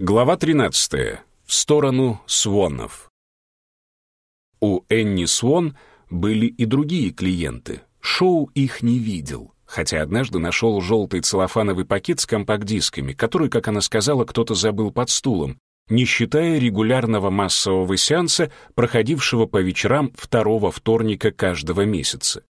Глава 13. В сторону Свонов. У Энни Свон были и другие клиенты. Шоу их не видел, хотя однажды нашел желтый целлофановый пакет с компакт-дисками, который, как она сказала, кто-то забыл под стулом, не считая регулярного массового сеанса, проходившего по вечерам второго вторника каждого месяца.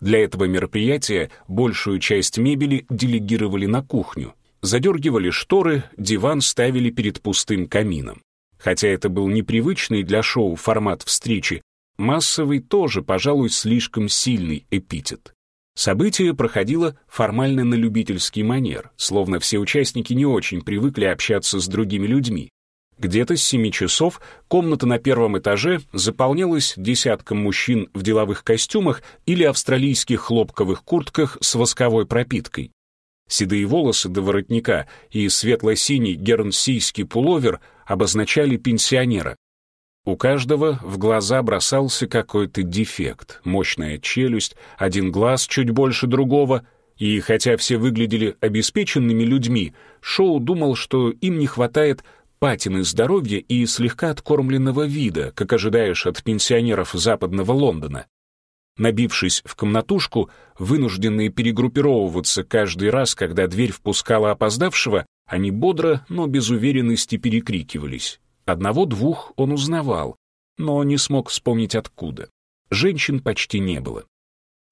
Для этого мероприятия большую часть мебели делегировали на кухню, задергивали шторы, диван ставили перед пустым камином. Хотя это был непривычный для шоу формат встречи, массовый тоже, пожалуй, слишком сильный эпитет. Событие проходило формально на любительский манер, словно все участники не очень привыкли общаться с другими людьми. Где-то с 7 часов комната на первом этаже заполнялась десятком мужчин в деловых костюмах или австралийских хлопковых куртках с восковой пропиткой. Седые волосы до воротника и светло-синий гернсийский пуловер обозначали пенсионера. У каждого в глаза бросался какой-то дефект, мощная челюсть, один глаз чуть больше другого, и хотя все выглядели обеспеченными людьми, Шоу думал, что им не хватает патины здоровья и слегка откормленного вида, как ожидаешь от пенсионеров западного Лондона. Набившись в комнатушку, вынужденные перегруппировываться каждый раз, когда дверь впускала опоздавшего, они бодро, но без уверенности перекрикивались. Одного-двух он узнавал, но не смог вспомнить откуда. Женщин почти не было.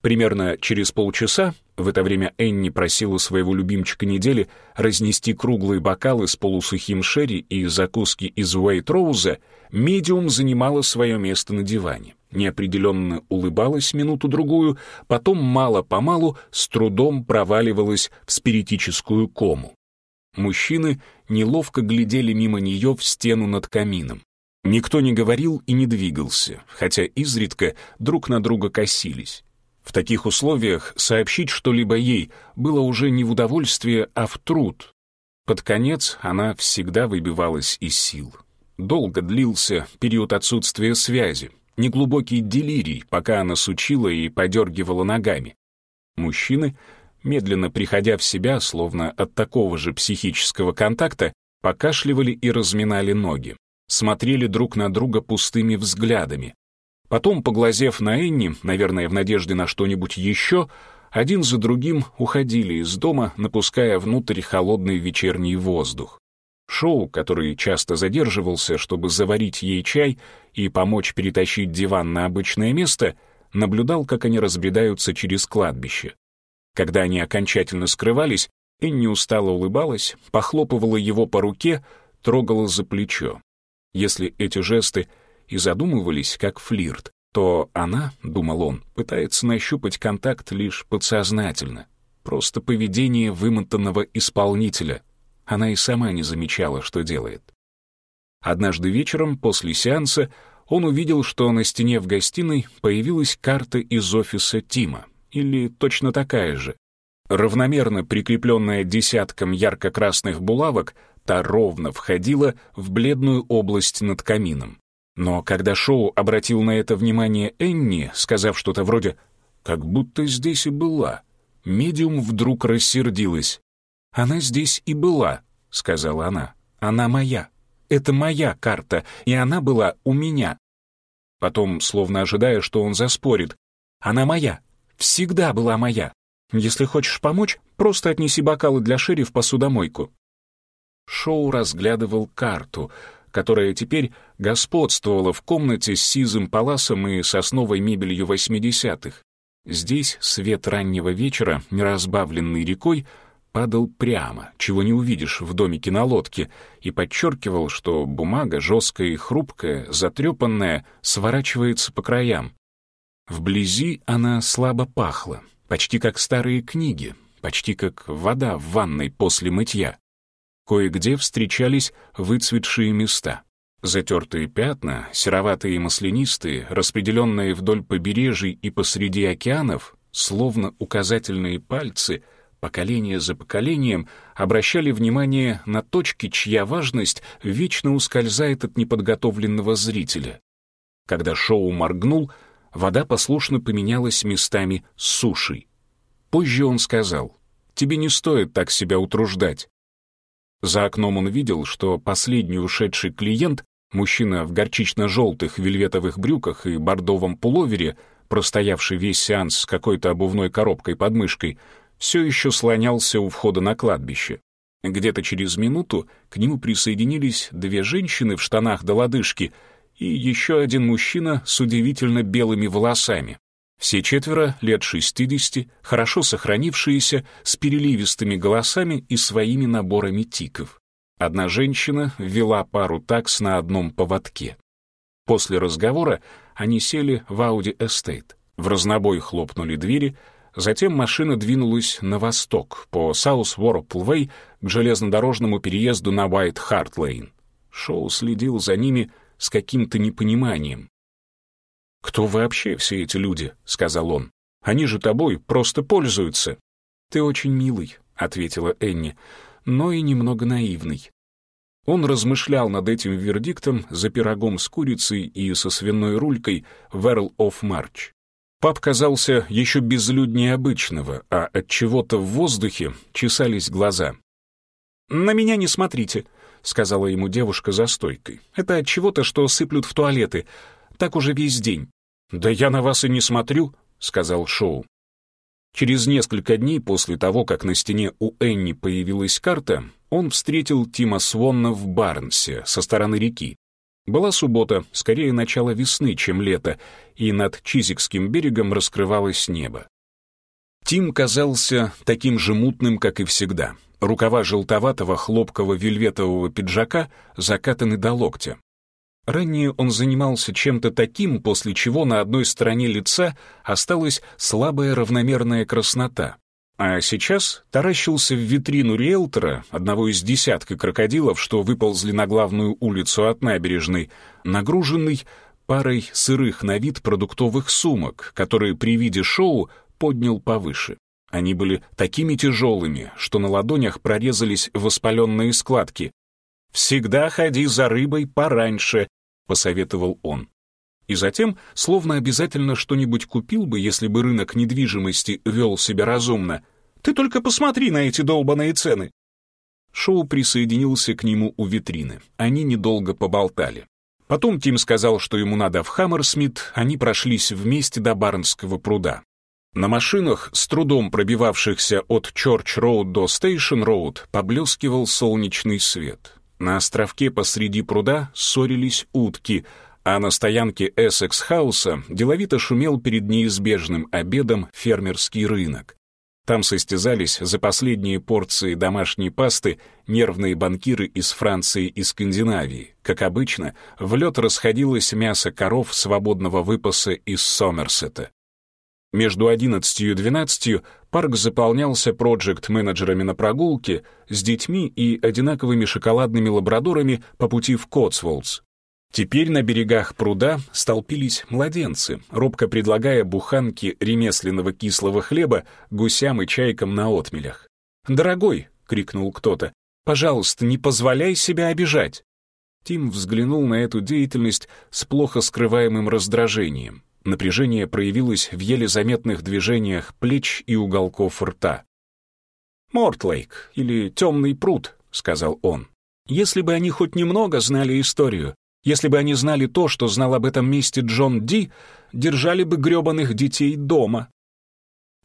Примерно через полчаса, в это время Энни просила своего любимчика недели разнести круглые бокалы с полусухим шерри и закуски из Уэйтроуза, медиум занимала свое место на диване неопределенно улыбалась минуту-другую, потом мало-помалу с трудом проваливалась в спиритическую кому. Мужчины неловко глядели мимо нее в стену над камином. Никто не говорил и не двигался, хотя изредка друг на друга косились. В таких условиях сообщить что-либо ей было уже не в удовольствие, а в труд. Под конец она всегда выбивалась из сил. Долго длился период отсутствия связи, неглубокий делирий, пока она сучила и подергивала ногами. Мужчины, медленно приходя в себя, словно от такого же психического контакта, покашливали и разминали ноги, смотрели друг на друга пустыми взглядами. Потом, поглазев на Энни, наверное, в надежде на что-нибудь еще, один за другим уходили из дома, напуская внутрь холодный вечерний воздух. Шоу, который часто задерживался, чтобы заварить ей чай и помочь перетащить диван на обычное место, наблюдал, как они разбредаются через кладбище. Когда они окончательно скрывались, Энни устало улыбалась, похлопывала его по руке, трогала за плечо. Если эти жесты и задумывались как флирт, то она, думал он, пытается нащупать контакт лишь подсознательно, просто поведение вымотанного исполнителя — она и сама не замечала, что делает. Однажды вечером, после сеанса, он увидел, что на стене в гостиной появилась карта из офиса Тима, или точно такая же. Равномерно прикрепленная десятком ярко-красных булавок, та ровно входила в бледную область над камином. Но когда Шоу обратил на это внимание Энни, сказав что-то вроде «как будто здесь и была», медиум вдруг рассердилась. «Она здесь и была», — сказала она. «Она моя. Это моя карта, и она была у меня». Потом, словно ожидая, что он заспорит, «Она моя. Всегда была моя. Если хочешь помочь, просто отнеси бокалы для Шерри в посудомойку». Шоу разглядывал карту, которая теперь господствовала в комнате с сизым паласом и сосновой мебелью восьмидесятых. Здесь свет раннего вечера, неразбавленный рекой, падал прямо, чего не увидишь в домике на лодке, и подчеркивал, что бумага, жесткая и хрупкая, затрепанная, сворачивается по краям. Вблизи она слабо пахла, почти как старые книги, почти как вода в ванной после мытья. Кое-где встречались выцветшие места. Затертые пятна, сероватые и маслянистые, распределенные вдоль побережий и посреди океанов, словно указательные пальцы, поколение за поколением обращали внимание на точки, чья важность вечно ускользает от неподготовленного зрителя. Когда шоу моргнул, вода послушно поменялась местами с сушей. Позже он сказал, «Тебе не стоит так себя утруждать». За окном он видел, что последний ушедший клиент, мужчина в горчично-желтых вельветовых брюках и бордовом пуловере, простоявший весь сеанс с какой-то обувной коробкой под мышкой, все еще слонялся у входа на кладбище. Где-то через минуту к нему присоединились две женщины в штанах до лодыжки и еще один мужчина с удивительно белыми волосами. Все четверо, лет 60, хорошо сохранившиеся, с переливистыми голосами и своими наборами тиков. Одна женщина вела пару такс на одном поводке. После разговора они сели в Ауди Эстейт. В разнобой хлопнули двери — Затем машина двинулась на восток, по South Warple к железнодорожному переезду на White Hart Lane. Шоу следил за ними с каким-то непониманием. «Кто вообще все эти люди?» — сказал он. «Они же тобой просто пользуются». «Ты очень милый», — ответила Энни, — «но и немного наивный». Он размышлял над этим вердиктом за пирогом с курицей и со свиной рулькой в Эрл-оф-Марч. Паб казался еще безлюднее обычного, а от чего-то в воздухе чесались глаза. «На меня не смотрите», — сказала ему девушка за стойкой. «Это от чего-то, что сыплют в туалеты. Так уже весь день». «Да я на вас и не смотрю», — сказал Шоу. Через несколько дней после того, как на стене у Энни появилась карта, он встретил Тима Свонна в Барнсе со стороны реки была суббота, скорее начало весны, чем лето, и над Чизикским берегом раскрывалось небо. Тим казался таким же мутным, как и всегда. Рукава желтоватого хлопкового вельветового пиджака закатаны до локтя. Ранее он занимался чем-то таким, после чего на одной стороне лица осталась слабая равномерная краснота, а сейчас таращился в витрину риэлтора, одного из десятка крокодилов, что выползли на главную улицу от набережной, нагруженный парой сырых на вид продуктовых сумок, которые при виде шоу поднял повыше. Они были такими тяжелыми, что на ладонях прорезались воспаленные складки. «Всегда ходи за рыбой пораньше», — посоветовал он и затем словно обязательно что-нибудь купил бы, если бы рынок недвижимости вел себя разумно. «Ты только посмотри на эти долбаные цены!» Шоу присоединился к нему у витрины. Они недолго поболтали. Потом Тим сказал, что ему надо в Хаммерсмит, они прошлись вместе до Барнского пруда. На машинах, с трудом пробивавшихся от Чорч-роуд до Стейшн-роуд, поблескивал солнечный свет. На островке посреди пруда ссорились утки, а на стоянке Эссекс-хауса деловито шумел перед неизбежным обедом фермерский рынок. Там состязались за последние порции домашней пасты нервные банкиры из Франции и Скандинавии. Как обычно, в лед расходилось мясо коров свободного выпаса из Сомерсета. Между 11 и 12 парк заполнялся проект-менеджерами на прогулке с детьми и одинаковыми шоколадными лабрадорами по пути в Котсволдс. Теперь на берегах пруда столпились младенцы, робко предлагая буханки ремесленного кислого хлеба гусям и чайкам на отмелях. «Дорогой!» — крикнул кто-то. «Пожалуйста, не позволяй себя обижать!» Тим взглянул на эту деятельность с плохо скрываемым раздражением. Напряжение проявилось в еле заметных движениях плеч и уголков рта. «Мортлейк, или Темный пруд», — сказал он. «Если бы они хоть немного знали историю, если бы они знали то, что знал об этом месте Джон Ди, держали бы грёбаных детей дома.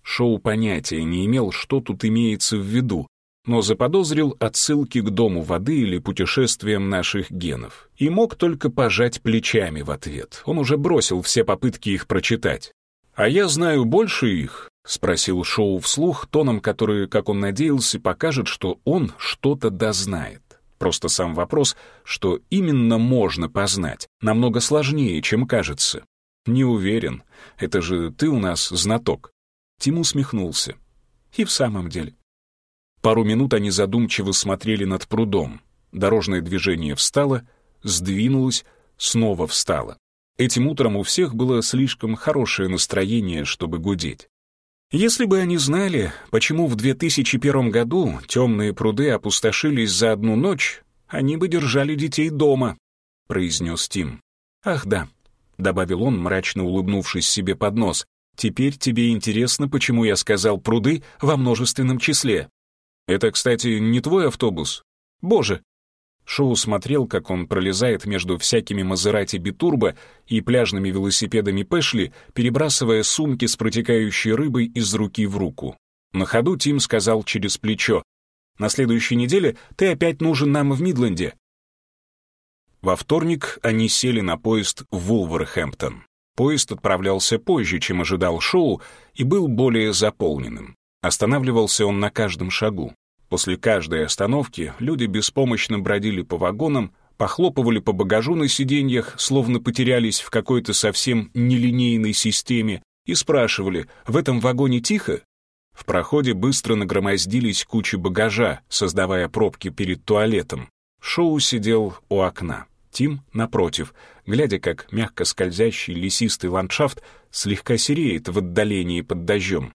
Шоу понятия не имел, что тут имеется в виду, но заподозрил отсылки к дому воды или путешествиям наших генов и мог только пожать плечами в ответ. Он уже бросил все попытки их прочитать. «А я знаю больше их», — спросил Шоу вслух, тоном, который, как он надеялся, покажет, что он что-то дознает. Просто сам вопрос, что именно можно познать, намного сложнее, чем кажется. Не уверен. Это же ты у нас знаток. Тим усмехнулся. И в самом деле. Пару минут они задумчиво смотрели над прудом. Дорожное движение встало, сдвинулось, снова встало. Этим утром у всех было слишком хорошее настроение, чтобы гудеть. Если бы они знали, почему в 2001 году темные пруды опустошились за одну ночь, они бы держали детей дома, — произнес Тим. «Ах да», — добавил он, мрачно улыбнувшись себе под нос, «теперь тебе интересно, почему я сказал пруды во множественном числе». «Это, кстати, не твой автобус?» «Боже, Шоу смотрел, как он пролезает между всякими Мазерати Битурбо и пляжными велосипедами Пэшли, перебрасывая сумки с протекающей рыбой из руки в руку. На ходу Тим сказал через плечо, «На следующей неделе ты опять нужен нам в Мидленде». Во вторник они сели на поезд в Вулверхэмптон. Поезд отправлялся позже, чем ожидал шоу, и был более заполненным. Останавливался он на каждом шагу. После каждой остановки люди беспомощно бродили по вагонам, похлопывали по багажу на сиденьях, словно потерялись в какой-то совсем нелинейной системе, и спрашивали «В этом вагоне тихо?» В проходе быстро нагромоздились кучи багажа, создавая пробки перед туалетом. Шоу сидел у окна. Тим напротив, глядя, как мягко скользящий лесистый ландшафт слегка сереет в отдалении под дождем.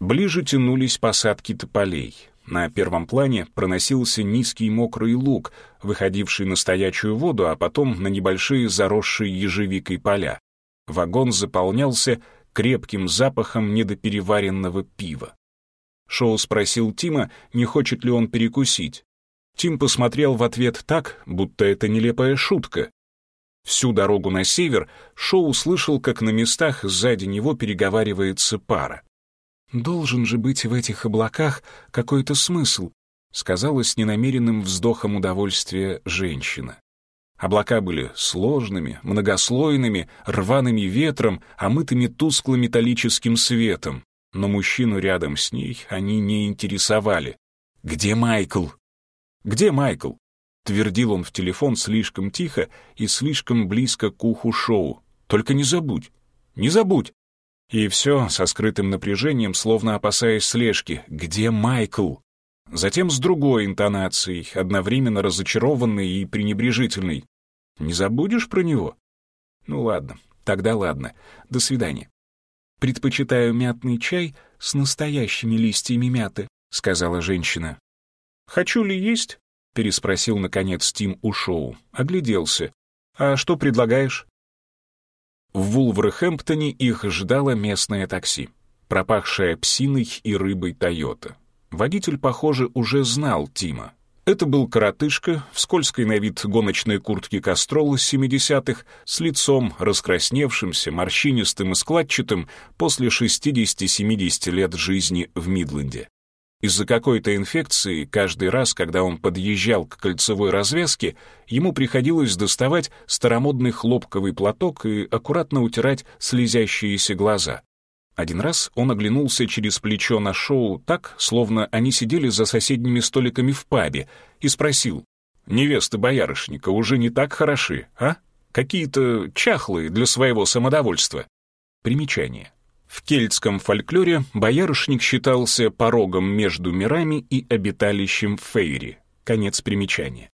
Ближе тянулись посадки тополей. На первом плане проносился низкий мокрый луг, выходивший на стоячую воду, а потом на небольшие заросшие ежевикой поля. Вагон заполнялся крепким запахом недопереваренного пива. Шоу спросил Тима, не хочет ли он перекусить. Тим посмотрел в ответ так, будто это нелепая шутка. Всю дорогу на север Шоу слышал, как на местах сзади него переговаривается пара. «Должен же быть в этих облаках какой-то смысл», сказала с ненамеренным вздохом удовольствия женщина. Облака были сложными, многослойными, рваными ветром, омытыми тускло-металлическим светом. Но мужчину рядом с ней они не интересовали. «Где Майкл?» «Где Майкл?» — твердил он в телефон слишком тихо и слишком близко к уху шоу. «Только не забудь! Не забудь! И все со скрытым напряжением, словно опасаясь слежки. «Где Майкл?» Затем с другой интонацией, одновременно разочарованной и пренебрежительной. «Не забудешь про него?» «Ну ладно, тогда ладно. До свидания». «Предпочитаю мятный чай с настоящими листьями мяты», — сказала женщина. «Хочу ли есть?» — переспросил, наконец, Тим у шоу. Огляделся. «А что предлагаешь?» В Вулверхэмптоне их ждало местное такси, пропахшее псиной и рыбой «Тойота». Водитель, похоже, уже знал Тима. Это был коротышка в скользкой на вид гоночной куртке Кастрола 70-х с лицом раскрасневшимся, морщинистым и складчатым после 60-70 лет жизни в Мидленде. Из-за какой-то инфекции каждый раз, когда он подъезжал к кольцевой развязке, ему приходилось доставать старомодный хлопковый платок и аккуратно утирать слезящиеся глаза. Один раз он оглянулся через плечо на шоу так, словно они сидели за соседними столиками в пабе, и спросил, «Невесты боярышника уже не так хороши, а? Какие-то чахлые для своего самодовольства». Примечание. В кельтском фольклоре боярышник считался порогом между мирами и обиталищем Фейри. Конец примечания.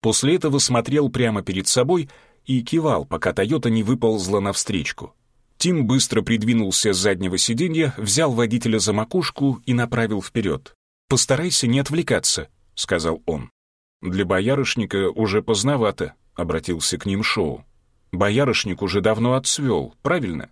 После этого смотрел прямо перед собой и кивал, пока Toyota не выползла навстречку. Тим быстро придвинулся с заднего сиденья, взял водителя за макушку и направил вперед. «Постарайся не отвлекаться», — сказал он. «Для боярышника уже поздновато», — обратился к ним Шоу. «Боярышник уже давно отцвел, правильно?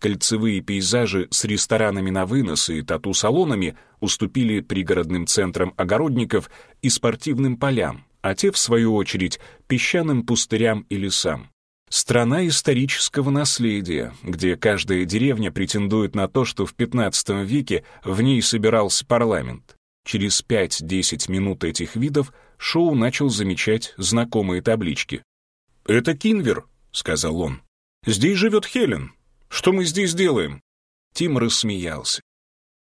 Кольцевые пейзажи с ресторанами на вынос и тату-салонами уступили пригородным центрам огородников и спортивным полям, а те, в свою очередь, песчаным пустырям и лесам. Страна исторического наследия, где каждая деревня претендует на то, что в XV веке в ней собирался парламент. Через 5-10 минут этих видов Шоу начал замечать знакомые таблички. «Это Кинвер», — сказал он. «Здесь живет Хелен, что мы здесь делаем?» Тим рассмеялся.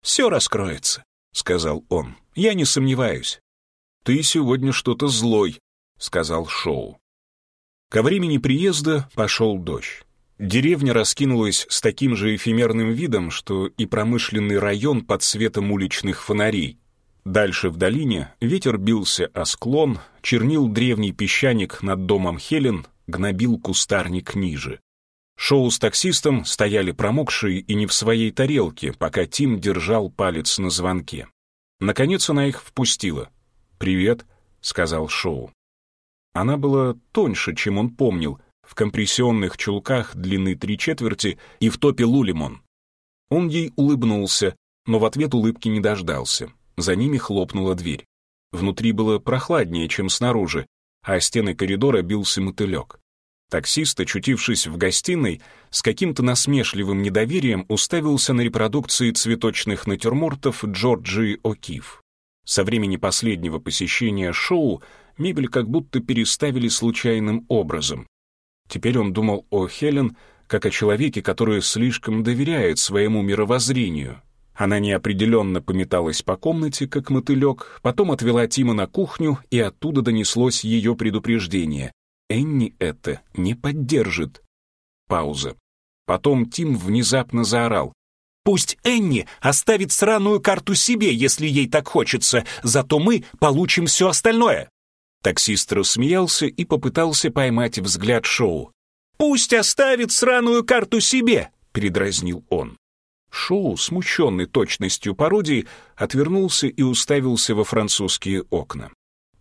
«Все раскроется», — сказал он. «Я не сомневаюсь». «Ты сегодня что-то злой», — сказал Шоу. Ко времени приезда пошел дождь. Деревня раскинулась с таким же эфемерным видом, что и промышленный район под светом уличных фонарей. Дальше в долине ветер бился о склон, чернил древний песчаник над домом Хелен, гнобил кустарник ниже. Шоу с таксистом стояли промокшие и не в своей тарелке, пока Тим держал палец на звонке. Наконец она их впустила. «Привет», — сказал Шоу. Она была тоньше, чем он помнил, в компрессионных чулках длины три четверти и в топе лулимон. Он ей улыбнулся, но в ответ улыбки не дождался. За ними хлопнула дверь. Внутри было прохладнее, чем снаружи, а стены коридора бился мотылек. Таксист, очутившись в гостиной, с каким-то насмешливым недоверием уставился на репродукции цветочных натюрмортов Джорджии О'Кив. Со времени последнего посещения шоу мебель как будто переставили случайным образом. Теперь он думал о Хелен как о человеке, который слишком доверяет своему мировоззрению. Она неопределенно пометалась по комнате, как мотылек, потом отвела Тима на кухню, и оттуда донеслось её предупреждение. Энни это не поддержит. Пауза. Потом Тим внезапно заорал. «Пусть Энни оставит сраную карту себе, если ей так хочется, зато мы получим все остальное!» Таксист рассмеялся и попытался поймать взгляд Шоу. «Пусть оставит сраную карту себе!» — передразнил он. Шоу, смущенный точностью пародии, отвернулся и уставился во французские окна.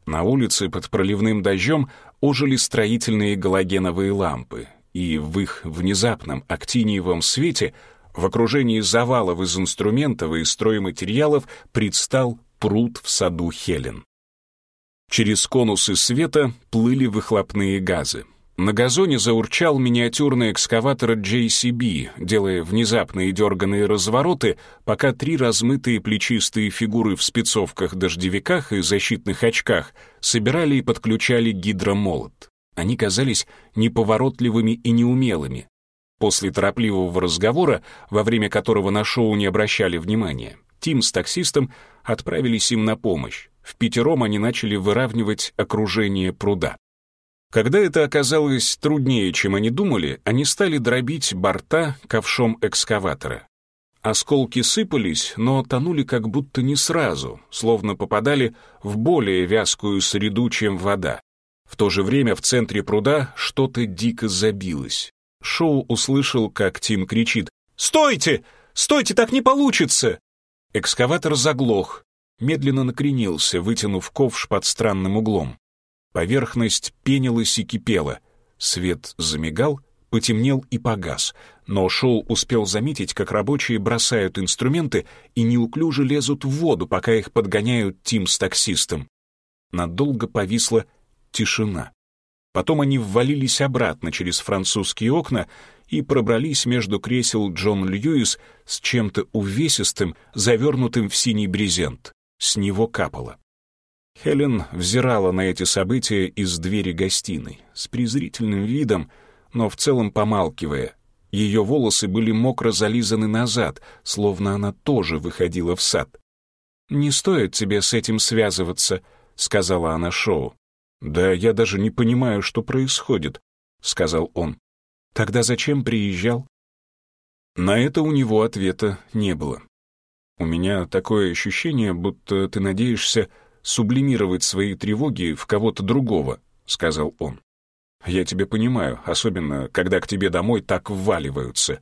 На улице под проливным дождем ожили строительные галогеновые лампы, и в их внезапном актиниевом свете в окружении завалов из инструментов и стройматериалов предстал пруд в саду Хелен. Через конусы света плыли выхлопные газы, на газоне заурчал миниатюрный экскаватор JCB, делая внезапные дерганные развороты, пока три размытые плечистые фигуры в спецовках-дождевиках и защитных очках собирали и подключали гидромолот. Они казались неповоротливыми и неумелыми. После торопливого разговора, во время которого на шоу не обращали внимания, Тим с таксистом отправились им на помощь. В пятером они начали выравнивать окружение пруда. Когда это оказалось труднее, чем они думали, они стали дробить борта ковшом экскаватора. Осколки сыпались, но тонули как будто не сразу, словно попадали в более вязкую среду, чем вода. В то же время в центре пруда что-то дико забилось. Шоу услышал, как Тим кричит «Стойте! Стойте, так не получится!» Экскаватор заглох, медленно накренился, вытянув ковш под странным углом. Поверхность пенилась и кипела. Свет замигал, потемнел и погас, но Шоу успел заметить, как рабочие бросают инструменты и неуклюже лезут в воду, пока их подгоняют Тим с таксистом. Надолго повисла тишина. Потом они ввалились обратно через французские окна и пробрались между кресел Джон Льюис с чем-то увесистым, завернутым в синий брезент. С него капало. Хелен взирала на эти события из двери гостиной, с презрительным видом, но в целом помалкивая. Ее волосы были мокро зализаны назад, словно она тоже выходила в сад. «Не стоит тебе с этим связываться», — сказала она Шоу. «Да я даже не понимаю, что происходит», — сказал он. «Тогда зачем приезжал?» На это у него ответа не было. «У меня такое ощущение, будто ты надеешься, сублимировать свои тревоги в кого-то другого», — сказал он. «Я тебя понимаю, особенно, когда к тебе домой так вваливаются».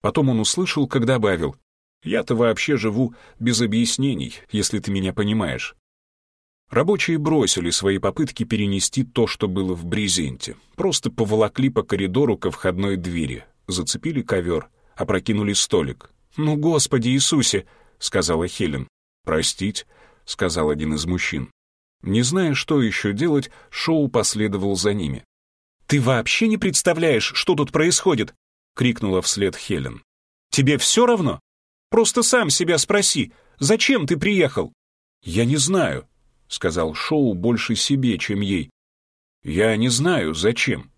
Потом он услышал, как добавил, «Я-то вообще живу без объяснений, если ты меня понимаешь». Рабочие бросили свои попытки перенести то, что было в брезенте. Просто поволокли по коридору ко входной двери, зацепили ковер, опрокинули столик. «Ну, Господи Иисусе!» — сказала Хелен. «Простить?» — сказал один из мужчин. Не зная, что еще делать, Шоу последовал за ними. «Ты вообще не представляешь, что тут происходит!» — крикнула вслед Хелен. «Тебе все равно? Просто сам себя спроси, зачем ты приехал?» «Я не знаю», — сказал Шоу больше себе, чем ей. «Я не знаю, зачем».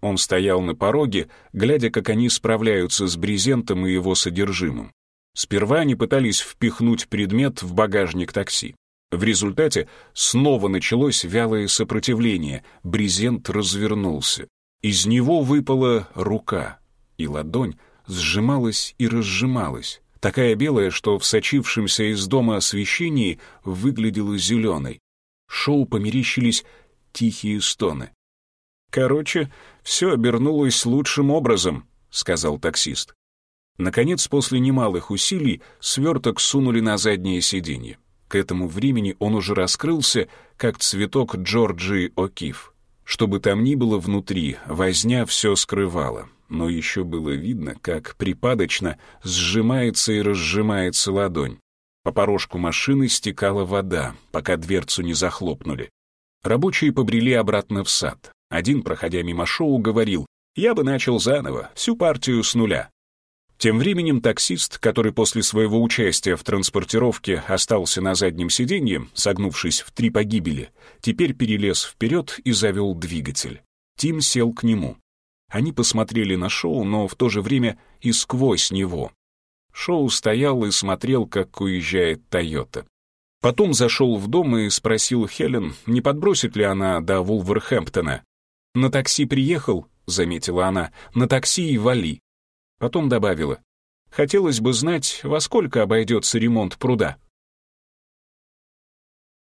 Он стоял на пороге, глядя, как они справляются с брезентом и его содержимым. Сперва они пытались впихнуть предмет в багажник такси. В результате снова началось вялое сопротивление, брезент развернулся. Из него выпала рука, и ладонь сжималась и разжималась, такая белая, что в сочившемся из дома освещении выглядела зеленой. Шоу померещились тихие стоны. «Короче, все обернулось лучшим образом», — сказал таксист. Наконец, после немалых усилий, сверток сунули на заднее сиденье. К этому времени он уже раскрылся, как цветок Джорджии О'Кив. Что бы там ни было внутри, возня все скрывала, но еще было видно, как припадочно сжимается и разжимается ладонь. По порожку машины стекала вода, пока дверцу не захлопнули. Рабочие побрели обратно в сад. Один, проходя мимо шоу, говорил, «Я бы начал заново, всю партию с нуля». Тем временем таксист, который после своего участия в транспортировке остался на заднем сиденье, согнувшись в три погибели, теперь перелез вперед и завел двигатель. Тим сел к нему. Они посмотрели на шоу, но в то же время и сквозь него. Шоу стоял и смотрел, как уезжает Тойота. Потом зашел в дом и спросил Хелен, не подбросит ли она до Вулверхэмптона. «На такси приехал?» — заметила она. «На такси и вали». Потом добавила. «Хотелось бы знать, во сколько обойдется ремонт пруда».